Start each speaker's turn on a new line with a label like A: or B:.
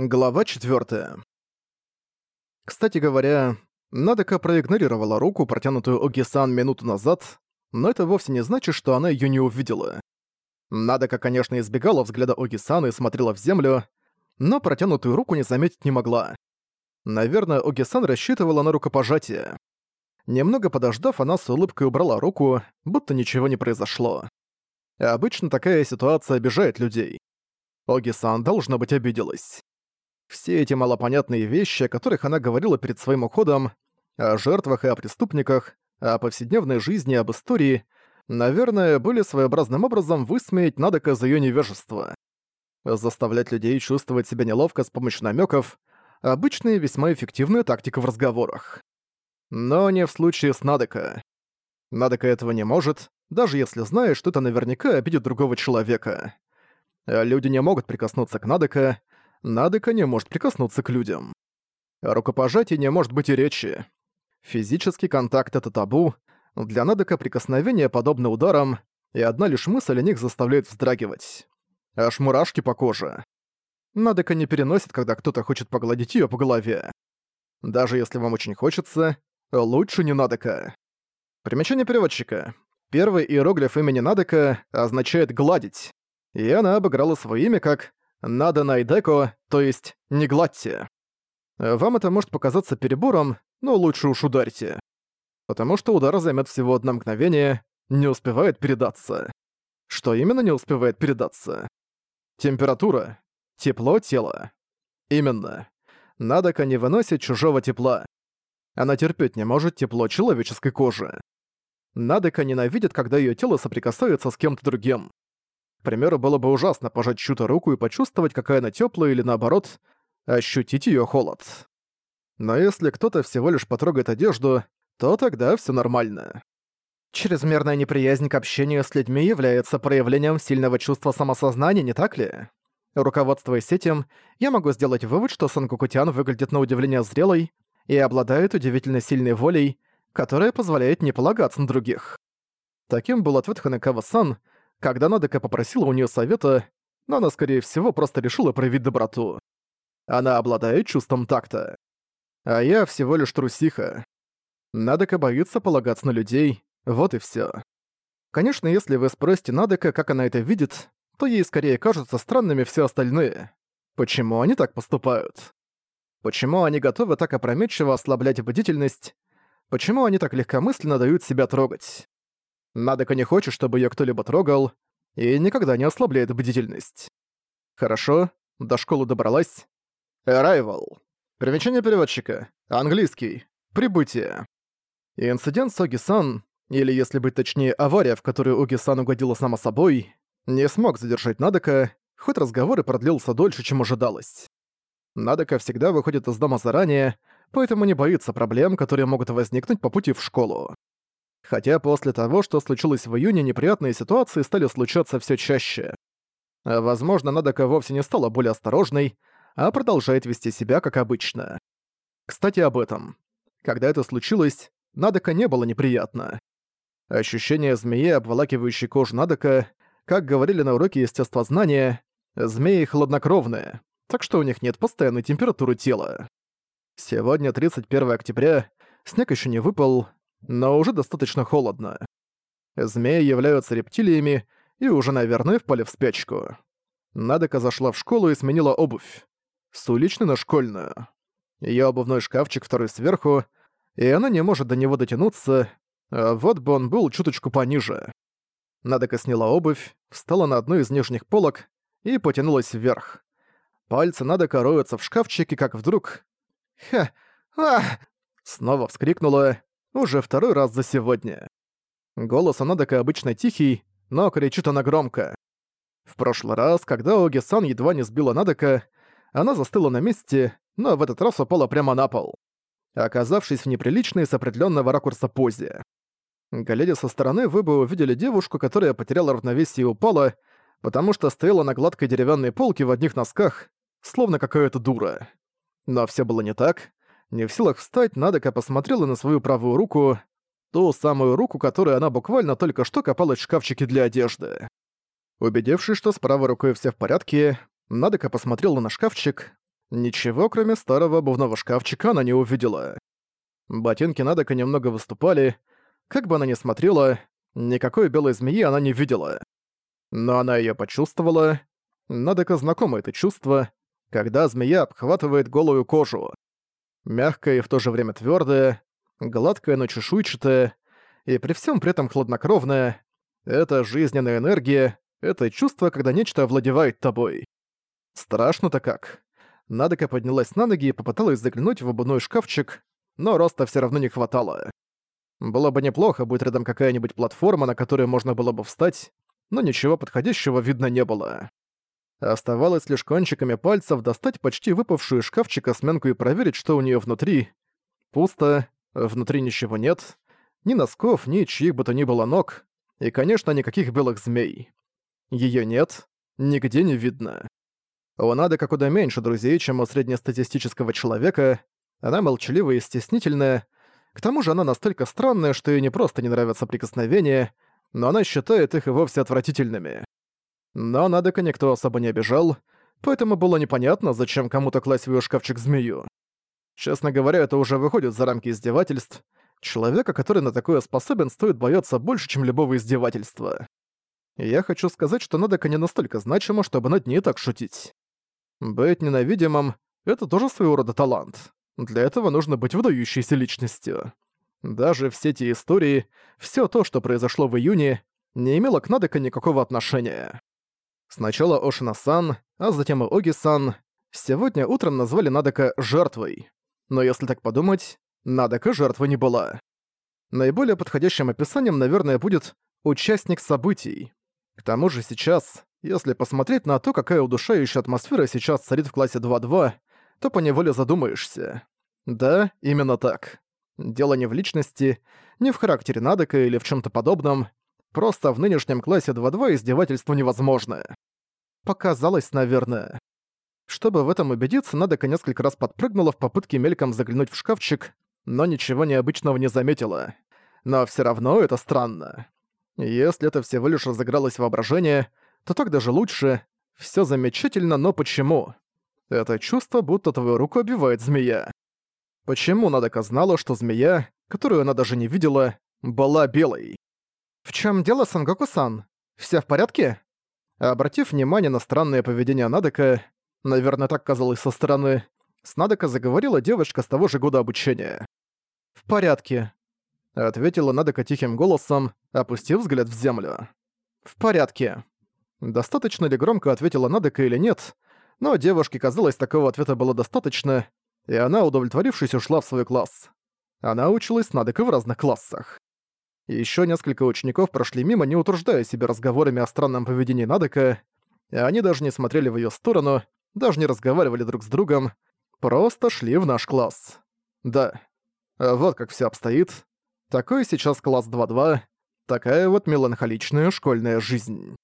A: Глава 4. Кстати говоря, Надека проигнорировала руку, протянутую Оги-сан минуту назад, но это вовсе не значит, что она её не увидела. Надека, конечно, избегала взгляда Оги-сан и смотрела в землю, но протянутую руку не заметить не могла. Наверное, Оги-сан рассчитывала на рукопожатие. Немного подождав, она с улыбкой убрала руку, будто ничего не произошло. Обычно такая ситуация обижает людей. Оги-сан, должно быть, обиделась. Все эти малопонятные вещи, о которых она говорила перед своим уходом, о жертвах и о преступниках, о повседневной жизни об истории, наверное, были своеобразным образом высмеять Надека за её невежество. Заставлять людей чувствовать себя неловко с помощью намёков — обычная и весьма эффективная тактика в разговорах. Но не в случае с Надека. Надека этого не может, даже если знает, что это наверняка обидит другого человека. Люди не могут прикоснуться к Надека, Надека не может прикоснуться к людям. О рукопожатии не может быть и речи. Физический контакт — это табу, для Надека прикосновение подобно ударам, и одна лишь мысль о них заставляет вздрагивать. Аж мурашки по коже. Надека не переносит, когда кто-то хочет погладить её по голове. Даже если вам очень хочется, лучше не Надека. Примечание переводчика. Первый иероглиф имени Надека означает «гладить», и она обыграла своё имя как надо найдеко, то есть не гладьте. Вам это может показаться перебором, но лучше уж ударьте. Потому что удар займет всего одно мгновение, не успевает передаться. Что именно не успевает передаться? Температура. Тепло тела. Именно. Надока не выносит чужого тепла. Она терпеть не может тепло человеческой кожи. Надека ненавидит, когда ее тело соприкасается с кем-то другим. К примеру, было бы ужасно пожать чью-то руку и почувствовать, какая она теплая, или наоборот, ощутить ее холод. Но если кто-то всего лишь потрогает одежду, то тогда все нормально. Чрезмерная неприязнь к общению с людьми является проявлением сильного чувства самосознания, не так ли? Руководствуясь этим, я могу сделать вывод, что Сангукутян выглядит на удивление зрелой и обладает удивительно сильной волей, которая позволяет не полагаться на других. Таким был ответ Ханекава-сан, когда Надека попросила у нее совета, но она, скорее всего, просто решила проявить доброту. Она обладает чувством такта. А я всего лишь трусиха. Надека боится полагаться на людей, вот и все. Конечно, если вы спросите Надека, как она это видит, то ей скорее кажутся странными все остальные. Почему они так поступают? Почему они готовы так опрометчиво ослаблять бдительность? Почему они так легкомысленно дают себя трогать? Надека не хочет, чтобы её кто-либо трогал, и никогда не ослабляет бдительность. Хорошо, до школы добралась. Arrival. Примечание переводчика. Английский. Прибытие. инцидент с Оги-сан, или если быть точнее, авария, в которую Оги-сан угодила сама собой, не смог задержать Надека, хоть разговор и продлился дольше, чем ожидалось. Надека всегда выходит из дома заранее, поэтому не боится проблем, которые могут возникнуть по пути в школу. Хотя после того, что случилось в июне, неприятные ситуации стали случаться все чаще. Возможно, Надека вовсе не стала более осторожной, а продолжает вести себя как обычно. Кстати, об этом. Когда это случилось, Надека не было неприятно. Ощущение змеи, обволакивающей кожу Надека, как говорили на уроке естествознания, змеи хладнокровные, так что у них нет постоянной температуры тела. Сегодня 31 октября, снег еще не выпал, но уже достаточно холодно. Змеи являются рептилиями и уже, наверное, впали в спячку. Надека зашла в школу и сменила обувь. С уличной на школьную. Её обувной шкафчик второй сверху, и она не может до него дотянуться, а вот бы он был чуточку пониже. Надека сняла обувь, встала на одну из нижних полок и потянулась вверх. Пальцы Надека роются в шкафчике, как вдруг... «Ха! А!» Снова вскрикнула уже второй раз за сегодня. Голос Анадека обычно тихий, но кричит она громко. В прошлый раз, когда Оги-сан едва не сбила Надека, она застыла на месте, но в этот раз упала прямо на пол, оказавшись в неприличной с определенного ракурса позе. Глядя со стороны, вы бы увидели девушку, которая потеряла равновесие и упала, потому что стояла на гладкой деревянной полке в одних носках, словно какая-то дура. Но все было не так. Не в силах встать, Надека посмотрела на свою правую руку, ту самую руку, которой она буквально только что копалась в шкафчике для одежды. Убедившись, что с правой рукой все в порядке, Надека посмотрела на шкафчик. Ничего, кроме старого обувного шкафчика, она не увидела. Ботинки Надека немного выступали. Как бы она ни смотрела, никакой белой змеи она не видела. Но она её почувствовала. Надека знакомо это чувство, когда змея обхватывает голую кожу. Мягкая и в то же время твёрдая, гладкая, но чешуйчатая, и при всем при этом хладнокровная. Это жизненная энергия, это чувство, когда нечто овладевает тобой. Страшно-то как. Надека поднялась на ноги и попыталась заглянуть в обувной шкафчик, но роста все равно не хватало. Было бы неплохо, будь рядом какая-нибудь платформа, на которую можно было бы встать, но ничего подходящего видно не было. Оставалось лишь кончиками пальцев достать почти выпавшую из шкафчика сменку и проверить, что у нее внутри. Пусто, внутри ничего нет, ни носков, ни чьих бы то ни было ног, и, конечно, никаких белых змей. Ее нет, нигде не видно. У Нады куда меньше друзей, чем у среднестатистического человека, она молчаливая и стеснительная, к тому же она настолько странная, что ей не просто не нравятся прикосновения, но она считает их и вовсе отвратительными. Но Надека никто особо не обижал, поэтому было непонятно, зачем кому-то класть в её шкафчик змею. Честно говоря, это уже выходит за рамки издевательств. Человека, который на такое способен, стоит бояться больше, чем любого издевательства. я хочу сказать, что Надека не настолько значима, чтобы над ней так шутить. Быть ненавидимым — это тоже своего рода талант. Для этого нужно быть выдающейся личностью. Даже все те истории, все то, что произошло в июне, не имело к Надека никакого отношения. Сначала Ошина-сан, а затем и Оги-сан сегодня утром назвали Надека «жертвой». Но если так подумать, Надека жертвы не была. Наиболее подходящим описанием, наверное, будет «участник событий». К тому же сейчас, если посмотреть на то, какая удушающая атмосфера сейчас царит в классе 2.2, то поневоле задумаешься. Да, именно так. Дело не в личности, не в характере Надека или в чем то подобном. Просто в нынешнем классе 2.2 издевательство невозможно. Показалось, наверное. Чтобы в этом убедиться, Надека несколько раз подпрыгнула в попытке мельком заглянуть в шкафчик, но ничего необычного не заметила. Но все равно это странно. Если это всего лишь разыгралось воображение, то так даже лучше. Все замечательно, но почему? Это чувство, будто твою руку обивает змея. Почему Надека знала, что змея, которую она даже не видела, была белой? «В чем дело, Сангоку-сан? Все в порядке?» Обратив внимание на странное поведение Надека, наверное, так казалось со стороны, с Надека заговорила девочка с того же года обучения. «В порядке», — ответила Надека тихим голосом, опустив взгляд в землю. «В порядке». Достаточно ли громко ответила Надека или нет, но девушке казалось, такого ответа было достаточно, и она, удовлетворившись, ушла в свой класс. Она училась на ДК в разных классах. Еще несколько учеников прошли мимо, не утруждая себя разговорами о странном поведении Надека, они даже не смотрели в ее сторону, даже не разговаривали друг с другом, просто шли в наш класс. Да, вот как все обстоит. Такой сейчас класс 2-2, такая вот меланхоличная школьная жизнь.